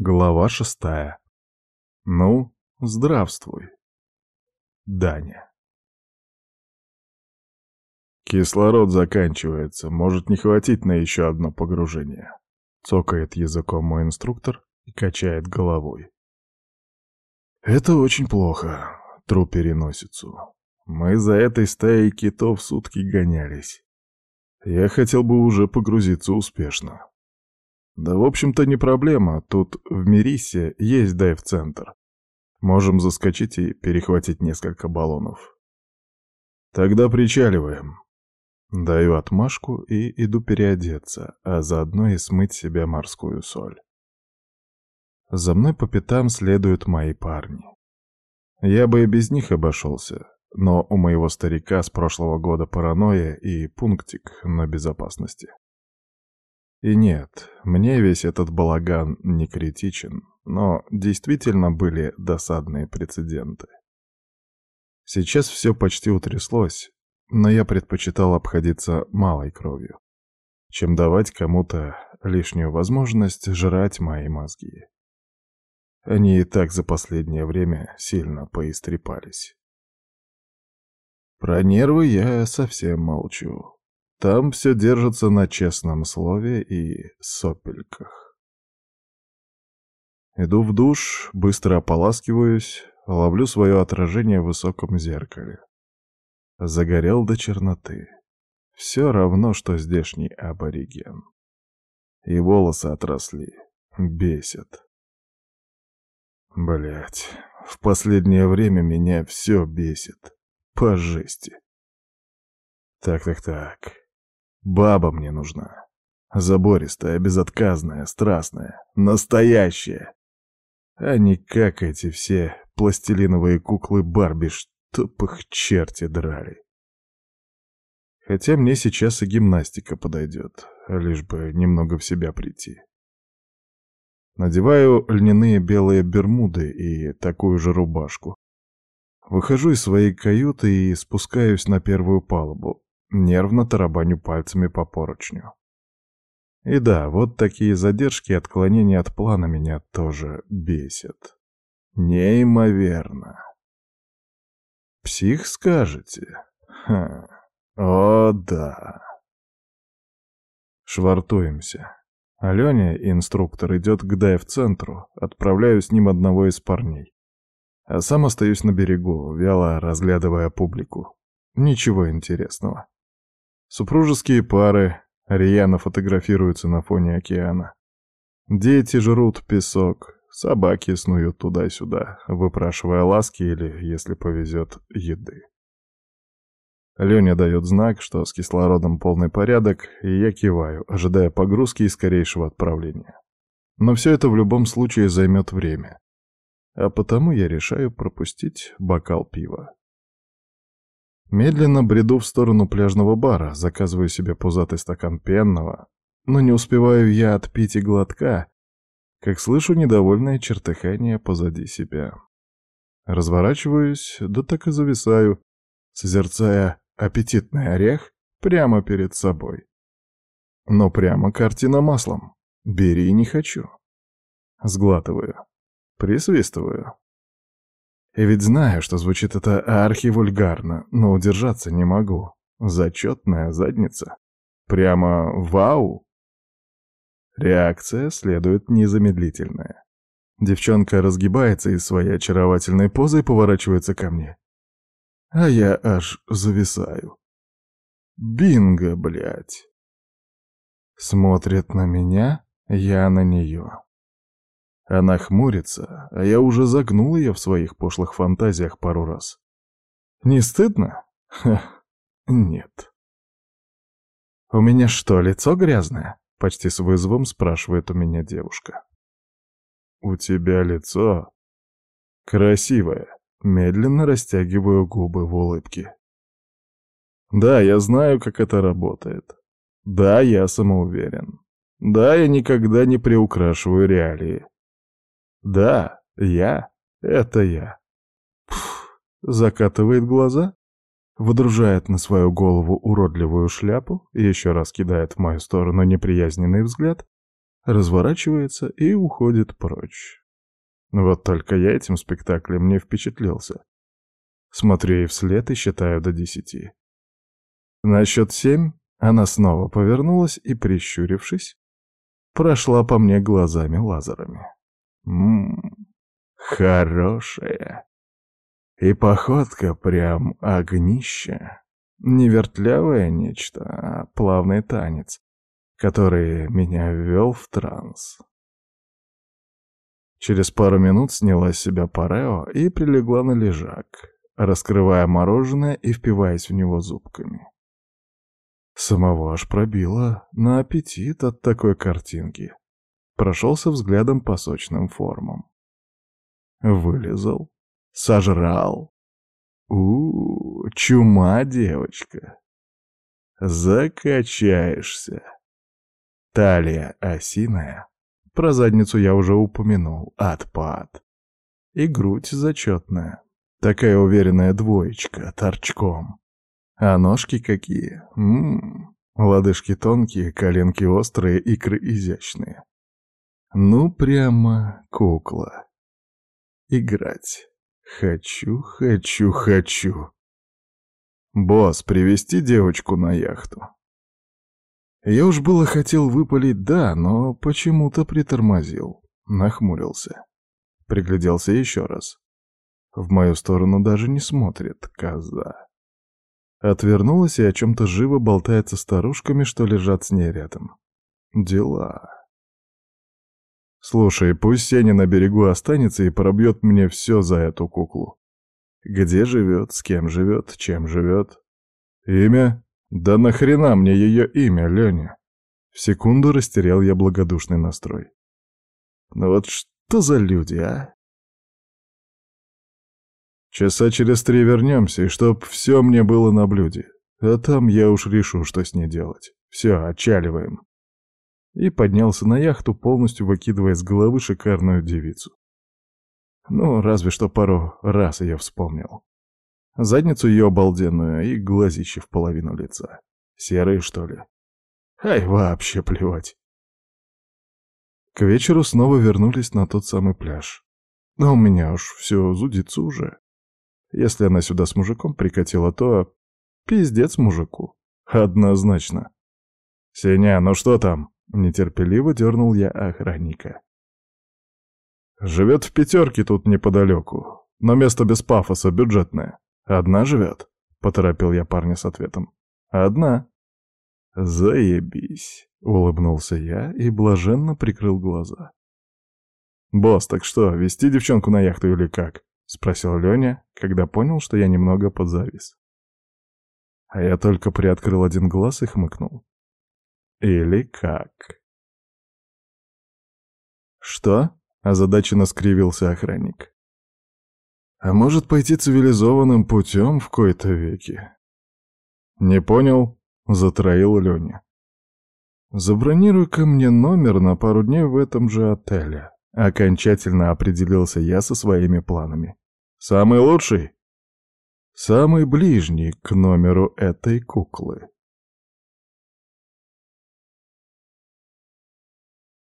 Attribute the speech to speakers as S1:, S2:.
S1: Глава шестая. Ну, здравствуй, Даня. Кислород заканчивается, может не хватить на еще одно погружение. Цокает языком мой инструктор и качает головой. Это очень плохо, тру переносицу. Мы за этой стаей китов сутки гонялись. Я хотел бы уже погрузиться успешно. Да, в общем-то, не проблема. Тут в Мирисе есть дайв-центр. Можем заскочить и перехватить несколько баллонов. Тогда причаливаем. Даю отмашку и иду переодеться, а заодно и смыть себе морскую соль. За мной по пятам следуют мои парни. Я бы и без них обошелся, но у моего старика с прошлого года паранойя и пунктик на безопасности. И нет, мне весь этот балаган не критичен, но действительно были досадные прецеденты. Сейчас все почти утряслось, но я предпочитал обходиться малой кровью, чем давать кому-то лишнюю возможность жрать мои мозги. Они и так за последнее время сильно поистрепались. Про нервы я совсем молчу. Там все держится на честном слове и сопельках. Иду в душ, быстро ополаскиваюсь, ловлю свое отражение в высоком зеркале. Загорел до черноты. Все равно, что здешний абориген. И волосы отросли. Бесит. Блять, в последнее время меня все бесит. По жести. Так-так-так. Баба мне нужна. Забористая, безотказная, страстная, настоящая. А не как эти все пластилиновые куклы Барби, чтоб их черти драли. Хотя мне сейчас и гимнастика подойдет, лишь бы немного в себя прийти. Надеваю льняные белые бермуды и такую же рубашку. Выхожу из своей каюты и спускаюсь на первую палубу, Нервно тарабаню пальцами по поручню. И да, вот такие задержки и отклонения от плана меня тоже бесят. Неимоверно. Псих, скажете? Ха. О, да. Швартуемся. Аленя, инструктор, идет к дайв-центру, отправляю с ним одного из парней. А сам остаюсь на берегу, вяло разглядывая публику. Ничего интересного. Супружеские пары рьяно фотографируются на фоне океана. Дети жрут песок, собаки снуют туда-сюда, выпрашивая ласки или, если повезет, еды. Леня дает знак, что с кислородом полный порядок, и я киваю, ожидая погрузки и скорейшего отправления. Но все это в любом случае займет время. А потому я решаю пропустить бокал пива. Медленно бреду в сторону пляжного бара, заказываю себе пузатый стакан пенного, но не успеваю я отпить и глотка, как слышу недовольное чертыхание позади себя. Разворачиваюсь, да так и зависаю, созерцая аппетитный орех прямо перед собой. Но прямо картина маслом. Бери не хочу. Сглатываю. Присвистываю. И ведь знаю, что звучит это архивульгарно, но удержаться не могу. Зачетная задница. Прямо вау! Реакция следует незамедлительная. Девчонка разгибается из своей очаровательной позы и поворачивается ко мне. А я аж зависаю. Бинго, блядь. Смотрит на меня, я на нее. Она хмурится, а я уже загнул ее в своих пошлых фантазиях пару раз. Не стыдно? Ха, нет. «У меня что, лицо грязное?» — почти с вызовом спрашивает у меня девушка. «У тебя лицо красивое», — медленно растягиваю губы в улыбке. «Да, я знаю, как это работает. Да, я самоуверен. Да, я никогда не приукрашиваю реалии. Да, я — это я. Пф, закатывает глаза, выдружает на свою голову уродливую шляпу, еще раз кидает в мою сторону неприязненный взгляд, разворачивается и уходит прочь. Вот только я этим спектаклем не впечатлился. Смотрю ей вслед и считаю до десяти. На счет семь она снова повернулась и, прищурившись, прошла по мне глазами-лазерами. Ммм, хорошая. И походка прям огнище. Не вертлявое нечто, а плавный танец, который меня ввел в транс. Через пару минут сняла с себя парео и прилегла на лежак, раскрывая мороженое и впиваясь в него зубками. Самого аж пробило на аппетит от такой картинки. Прошелся взглядом по сочным формам. Вылезал, сожрал. у, -у чума, девочка. Закачаешься. Талия осиная. Про задницу я уже упомянул. Отпад. И грудь зачетная. Такая уверенная двоечка, торчком. А ножки какие? Ммм, лодыжки тонкие, коленки острые, икры изящные. Ну, прямо кукла. Играть. Хочу, хочу, хочу. Босс, привести девочку на яхту. Я уж было хотел выпалить «да», но почему-то притормозил, нахмурился. Пригляделся еще раз. В мою сторону даже не смотрит коза. Отвернулась и о чем-то живо болтается старушками, что лежат с ней рядом. Дела. Слушай, пусть Сеня на берегу останется и пробьет мне все за эту куклу. Где живет, с кем живет, чем живет. Имя? Да нахрена мне ее имя, Леня? В секунду растерял я благодушный настрой. Ну вот что за люди, а? Часа через три вернемся, и чтоб все мне было на блюде. А там я уж решу, что с ней делать. Все, отчаливаем. И поднялся на яхту, полностью выкидывая с головы шикарную девицу. Ну, разве что пару раз я вспомнил. Задницу ее обалденную и глазище в половину лица. Серые, что ли? Ай, вообще плевать. К вечеру снова вернулись на тот самый пляж. Но у меня уж все зудится уже. Если она сюда с мужиком прикатила, то пиздец мужику. Однозначно. «Сеня, ну что там?» — нетерпеливо дернул я охранника. «Живет в пятерке тут неподалеку, но место без пафоса, бюджетное. Одна живет?» — поторопил я парня с ответом. «Одна». «Заебись», — улыбнулся я и блаженно прикрыл глаза. «Босс, так что, вести девчонку на яхту или как?» — спросил Леня, когда понял, что я немного подзавис. А я только приоткрыл один глаз и хмыкнул. «Или как?» «Что?» — озадаченно скривился охранник. «А может пойти цивилизованным путем в кои-то веки?» «Не понял», — затроил Леня. «Забронируй-ка мне номер на пару дней в этом же отеле», Окончательно определился я со своими планами. Самый лучший? Самый ближний к номеру этой куклы.